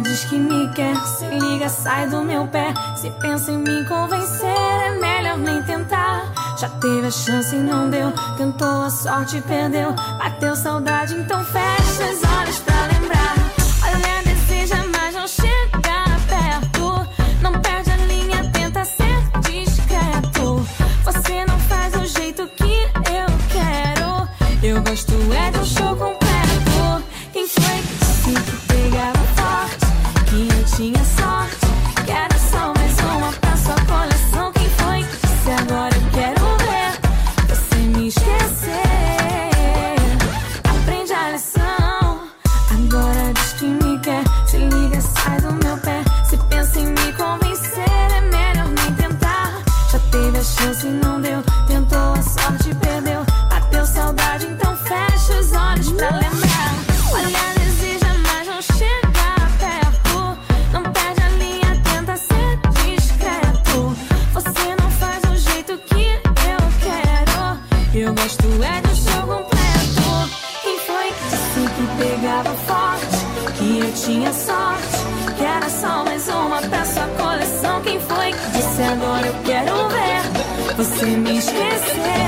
Diz que me quer, se liga, sai do meu pé. Se pensa em me convencer, é melhor nem tentar. Já teve a chance e não deu, tentou a sorte e perdeu. Bateu saudade, então fecha os olhos pra lembrar. Olha, deseja, mas não chega perto. Não perde a linha, tenta ser discreto. Você não faz do jeito que eu quero. Eu gosto é de um show completo. Não deu. Tentou a sorte perdeu. Bateu saudade, então fecha os olhos pra lembrar. Pegava forte? Que eu tinha sorte. Que era só mais uma pra sua coleção. Quem foi que disse agora eu quero ver você me esquecer?